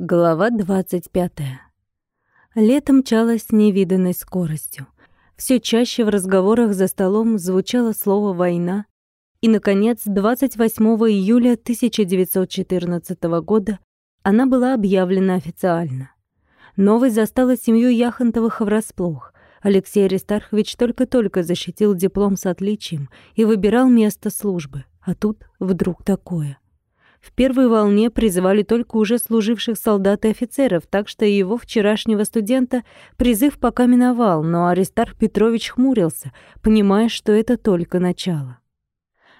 Глава 25. Лето мчалось с невиданной скоростью. Все чаще в разговорах за столом звучало слово «война», и, наконец, 28 июля 1914 года она была объявлена официально. Новость застала семью Яхонтовых врасплох. Алексей Аристархович только-только защитил диплом с отличием и выбирал место службы, а тут вдруг такое — в первой волне призывали только уже служивших солдат и офицеров, так что его вчерашнего студента призыв пока миновал, но Аристарх Петрович хмурился, понимая, что это только начало.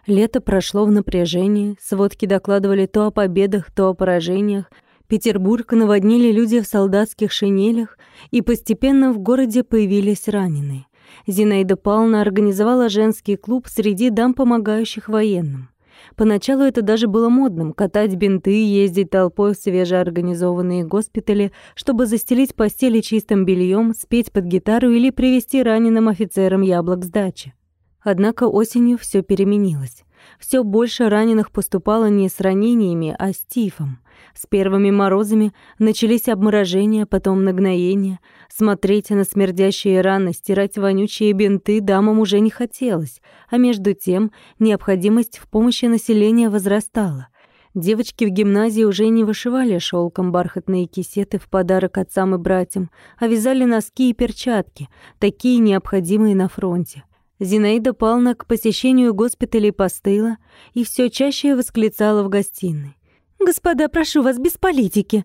Лето прошло в напряжении, сводки докладывали то о победах, то о поражениях, Петербург наводнили люди в солдатских шинелях, и постепенно в городе появились раненые. Зинаида Павловна организовала женский клуб среди дам, помогающих военным. Поначалу это даже было модным — катать бинты, ездить толпой в свежеорганизованные госпитали, чтобы застелить постели чистым бельем, спеть под гитару или привезти раненым офицерам яблок с дачи. Однако осенью все переменилось. Все больше раненых поступало не с ранениями, а с тифом. С первыми морозами начались обморожения, потом нагноения. Смотреть на смердящие раны, стирать вонючие бинты дамам уже не хотелось, а между тем необходимость в помощи населения возрастала. Девочки в гимназии уже не вышивали шелком бархатные кисеты в подарок отцам и братьям, а вязали носки и перчатки, такие необходимые на фронте. Зинаида Павловна к посещению госпиталей постыла и все чаще восклицала в гостиной. «Господа, прошу вас, без политики!»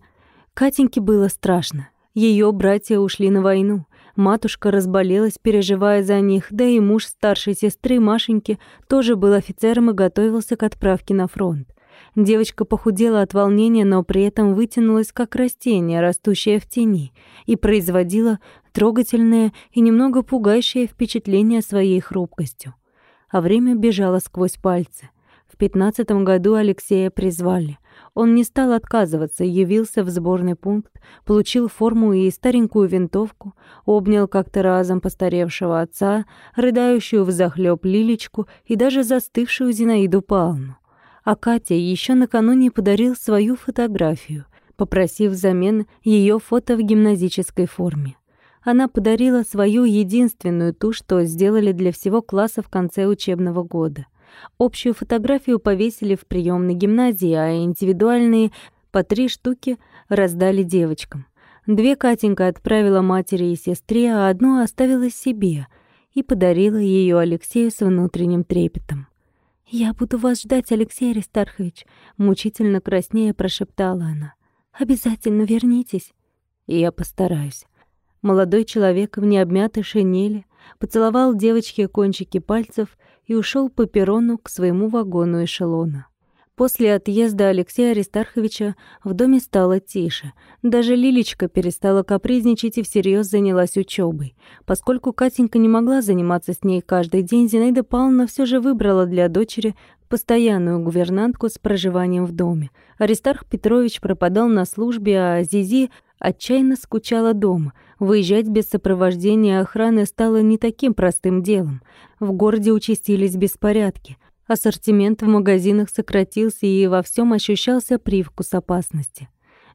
Катеньке было страшно. Ее братья ушли на войну. Матушка разболелась, переживая за них, да и муж старшей сестры Машеньки тоже был офицером и готовился к отправке на фронт. Девочка похудела от волнения, но при этом вытянулась как растение, растущее в тени, и производила трогательное и немного пугающее впечатление своей хрупкостью. А время бежало сквозь пальцы. В пятнадцатом году Алексея призвали — он не стал отказываться, явился в сборный пункт, получил форму и старенькую винтовку, обнял как-то разом постаревшего отца, рыдающую взахлёб Лилечку и даже застывшую Зинаиду Павловну. А Катя еще накануне подарил свою фотографию, попросив взамен ее фото в гимназической форме. Она подарила свою единственную ту, что сделали для всего класса в конце учебного года — Общую фотографию повесили в приемной гимназии, а индивидуальные по три штуки раздали девочкам. Две Катенька отправила матери и сестре, а одну оставила себе и подарила ее Алексею с внутренним трепетом. «Я буду вас ждать, Алексей Аристархович», — мучительно краснея прошептала она. «Обязательно вернитесь». «Я постараюсь». Молодой человек в необмятой шинели поцеловал девочке кончики пальцев и ушел по перрону к своему вагону эшелона. После отъезда Алексея Аристарховича в доме стало тише. Даже Лилечка перестала капризничать и всерьез занялась учебой. Поскольку Катенька не могла заниматься с ней каждый день, Зинаида Павловна все же выбрала для дочери постоянную гувернантку с проживанием в доме. Аристарх Петрович пропадал на службе, а Зизи отчаянно скучала дома. Выезжать без сопровождения охраны стало не таким простым делом. В городе участились беспорядки. Ассортимент в магазинах сократился и во всем ощущался привкус опасности.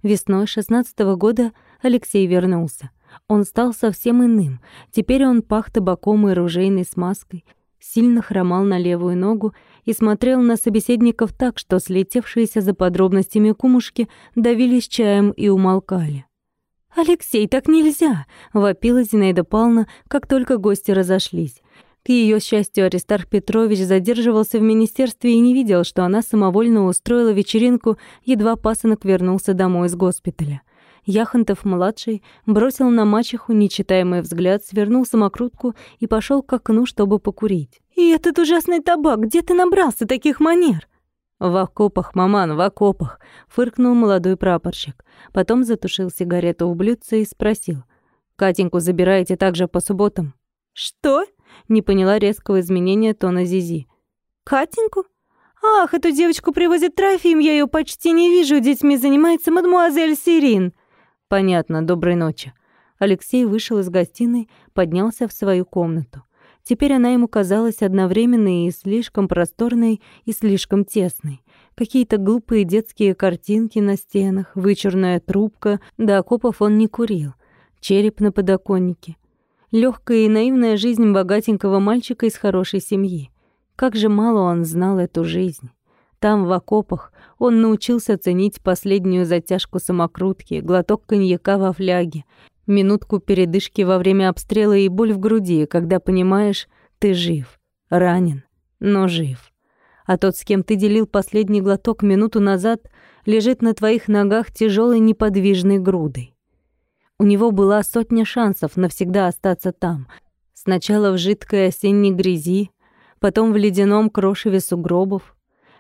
Весной 16 -го года Алексей вернулся. Он стал совсем иным. Теперь он пах табаком и ружейной смазкой, сильно хромал на левую ногу и смотрел на собеседников так, что слетевшиеся за подробностями кумушки давились чаем и умолкали. «Алексей, так нельзя!» — вопила Зинаида Павловна, как только гости разошлись. К ее счастью, Аристарх Петрович задерживался в министерстве и не видел, что она самовольно устроила вечеринку, едва пасынок вернулся домой из госпиталя. Яхонтов-младший бросил на мачеху нечитаемый взгляд, свернул самокрутку и пошел к окну, чтобы покурить. «И этот ужасный табак, где ты набрался таких манер?» «В окопах, маман, в окопах», — фыркнул молодой прапорщик. Потом затушил сигарету в блюдце и спросил. «Катеньку забираете также по субботам?» «Что?» — не поняла резкого изменения тона Зизи. «Катеньку? Ах, эту девочку привозят Трофим, я ее почти не вижу, детьми занимается мадмуазель Сирин». «Понятно, доброй ночи». Алексей вышел из гостиной, поднялся в свою комнату. Теперь она ему казалась одновременно и слишком просторной, и слишком тесной. Какие-то глупые детские картинки на стенах, вычурная трубка, до окопов он не курил. Череп на подоконнике. Лёгкая и наивная жизнь богатенького мальчика из хорошей семьи. Как же мало он знал эту жизнь. Там, в окопах, он научился ценить последнюю затяжку самокрутки, глоток коньяка во фляге, минутку передышки во время обстрела и боль в груди, когда понимаешь, ты жив, ранен, но жив. А тот, с кем ты делил последний глоток минуту назад, лежит на твоих ногах тяжелой неподвижной грудой. У него была сотня шансов навсегда остаться там. Сначала в жидкой осенней грязи, потом в ледяном крошеве сугробов.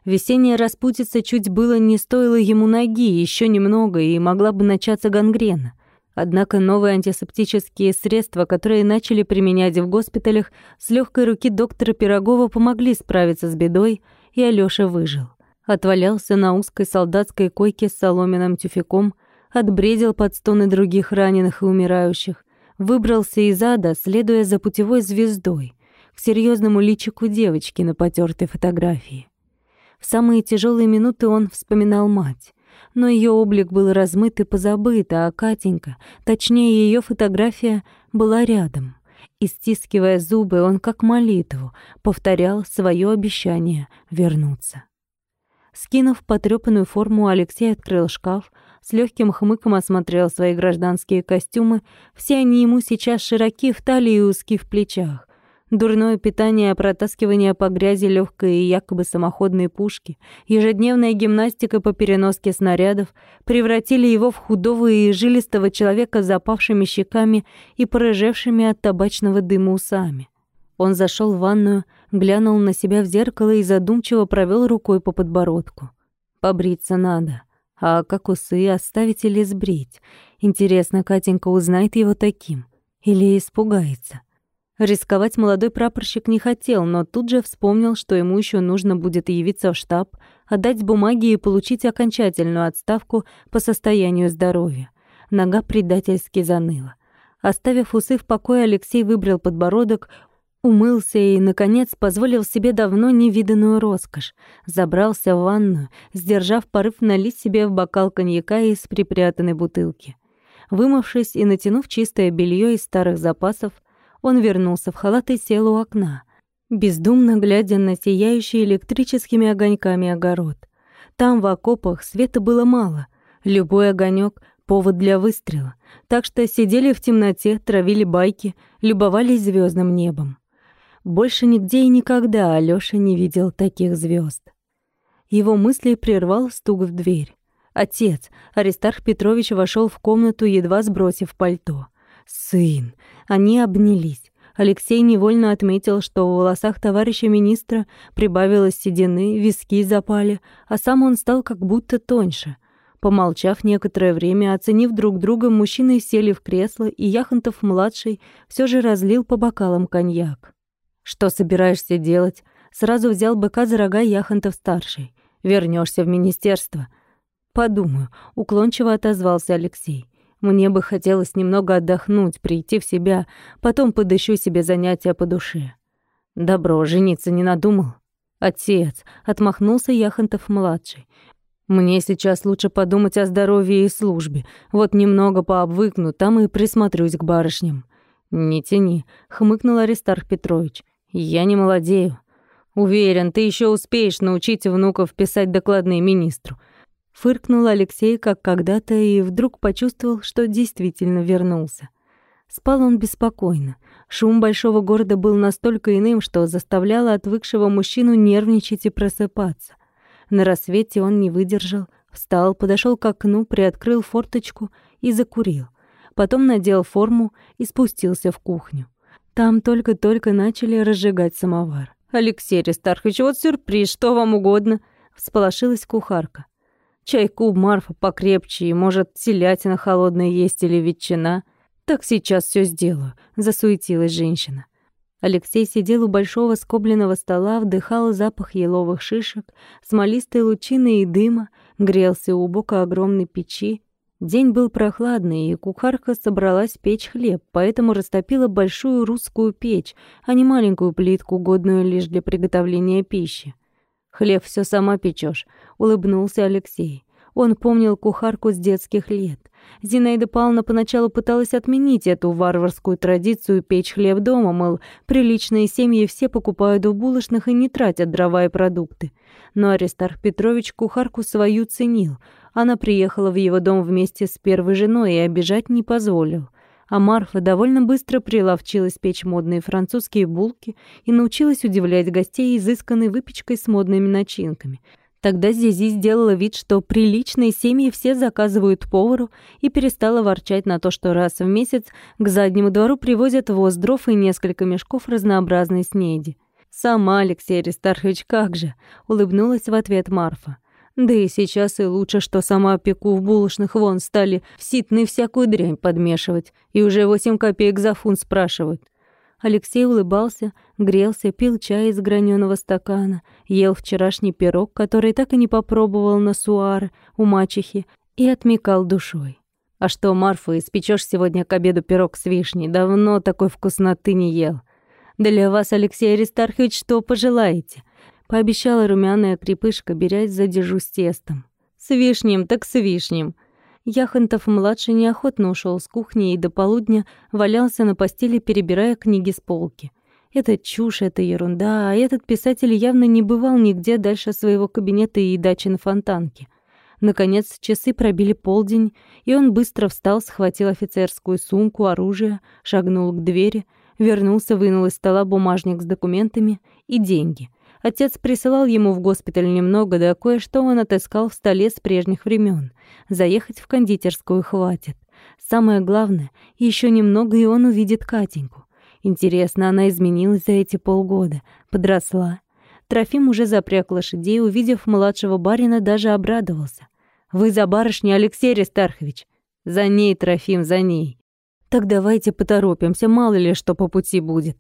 Весенняя распутица чуть было не стоила ему ноги, еще немного, и могла бы начаться гангрена — Однако новые антисептические средства, которые начали применять в госпиталях, с легкой руки доктора Пирогова помогли справиться с бедой, и Алёша выжил. Отвалялся на узкой солдатской койке с соломенным тюфяком, отбредил под стоны других раненых и умирающих, выбрался из ада, следуя за путевой звездой, к серьезному личику девочки на потертой фотографии. В самые тяжелые минуты он вспоминал мать но ее облик был размыт и позабыт, а Катенька, точнее ее фотография, была рядом. И стискивая зубы, он как молитву повторял свое обещание вернуться. Скинув потрёпанную форму, Алексей открыл шкаф, с легким хмыком осмотрел свои гражданские костюмы. Все они ему сейчас широки в талии и узки в плечах. Дурное питание, протаскивание по грязи легкой и якобы самоходной пушки, ежедневная гимнастика по переноске снарядов превратили его в худого и жилистого человека с запавшими щеками и порыжевшими от табачного дыма усами. Он зашел в ванную, глянул на себя в зеркало и задумчиво провел рукой по подбородку. Побриться надо. А как усы оставить или сбрить? Интересно, Катенька узнает его таким или испугается? Рисковать молодой прапорщик не хотел, но тут же вспомнил, что ему еще нужно будет явиться в штаб, отдать бумаги и получить окончательную отставку по состоянию здоровья. Нога предательски заныла. Оставив усы в покое, Алексей выбрал подбородок, умылся и, наконец, позволил себе давно невиданную роскошь. Забрался в ванную, сдержав порыв налить себе в бокал коньяка из припрятанной бутылки. Вымывшись и натянув чистое белье из старых запасов, он вернулся в халат и сел у окна, бездумно глядя на сияющий электрическими огоньками огород. Там в окопах света было мало. Любой огонек повод для выстрела. Так что сидели в темноте, травили байки, любовались звездным небом. Больше нигде и никогда Алёша не видел таких звезд. Его мысли прервал стук в дверь. Отец, Аристарх Петрович, вошел в комнату, едва сбросив пальто. Сын. Они обнялись. Алексей невольно отметил, что в волосах товарища министра прибавилось седины, виски запали, а сам он стал как будто тоньше. Помолчав некоторое время, оценив друг друга, мужчины сели в кресло, и Яхонтов-младший все же разлил по бокалам коньяк. «Что собираешься делать?» Сразу взял быка за рога Яхонтов-старший. Вернешься в министерство?» «Подумаю», — уклончиво отозвался Алексей. Мне бы хотелось немного отдохнуть, прийти в себя, потом подыщу себе занятия по душе. Добро, жениться не надумал? Отец, отмахнулся Яхонтов-младший. Мне сейчас лучше подумать о здоровье и службе. Вот немного пообвыкну, там и присмотрюсь к барышням. Не тяни, хмыкнул Аристарх Петрович. Я не молодею. Уверен, ты еще успеешь научить внуков писать докладные министру. Фыркнул Алексей, как когда-то, и вдруг почувствовал, что действительно вернулся. Спал он беспокойно. Шум большого города был настолько иным, что заставляло отвыкшего мужчину нервничать и просыпаться. На рассвете он не выдержал, встал, подошел к окну, приоткрыл форточку и закурил. Потом надел форму и спустился в кухню. Там только-только начали разжигать самовар. «Алексей Аристархович, вот сюрприз, что вам угодно?» — всполошилась кухарка. Чайку Марфа покрепче, и, может, телятина холодная есть или ветчина. Так сейчас все сделаю», — засуетилась женщина. Алексей сидел у большого скобленного стола, вдыхал запах еловых шишек, смолистой лучины и дыма, грелся у бока огромной печи. День был прохладный, и кухарка собралась печь хлеб, поэтому растопила большую русскую печь, а не маленькую плитку, годную лишь для приготовления пищи. Хлеб все сама печешь, улыбнулся Алексей. Он помнил кухарку с детских лет. Зинаида Павловна поначалу пыталась отменить эту варварскую традицию печь хлеб дома, мол, приличные семьи все покупают в булочных и не тратят дрова и продукты. Но Аристарх Петрович кухарку свою ценил. Она приехала в его дом вместе с первой женой и обижать не позволил. А Марфа довольно быстро приловчилась печь модные французские булки и научилась удивлять гостей изысканной выпечкой с модными начинками — Тогда Зизи сделала вид, что приличные семьи все заказывают повару и перестала ворчать на то, что раз в месяц к заднему двору привозят воз дров и несколько мешков разнообразной снеди. «Сама, Алексей Аристархович, как же!» — улыбнулась в ответ Марфа. «Да и сейчас и лучше, что сама пеку в булочных вон стали в ситный всякую дрянь подмешивать, и уже восемь копеек за фунт спрашивают. Алексей улыбался, грелся, пил чай из граненого стакана, ел вчерашний пирог, который так и не попробовал на суары у мачехи, и отмекал душой. «А что, Марфа, испечешь сегодня к обеду пирог с вишней? Давно такой вкусноты не ел. Для вас, Алексей Аристархович, что пожелаете?» Пообещала румяная крепышка, берясь за дежу с тестом. «С вишнем, так с вишнем!» Яхонтов-младший неохотно ушел с кухни и до полудня валялся на постели, перебирая книги с полки. Это чушь, это ерунда, а этот писатель явно не бывал нигде дальше своего кабинета и дачи на Фонтанке. Наконец, часы пробили полдень, и он быстро встал, схватил офицерскую сумку, оружие, шагнул к двери, вернулся, вынул из стола бумажник с документами и деньги. Отец присылал ему в госпиталь немного, да кое-что он отыскал в столе с прежних времен. Заехать в кондитерскую хватит. Самое главное, еще немного, и он увидит Катеньку. Интересно, она изменилась за эти полгода, подросла. Трофим уже запряг лошадей, увидев младшего барина, даже обрадовался. «Вы за барышней, Алексей Аристархович?» «За ней, Трофим, за ней». «Так давайте поторопимся, мало ли что по пути будет».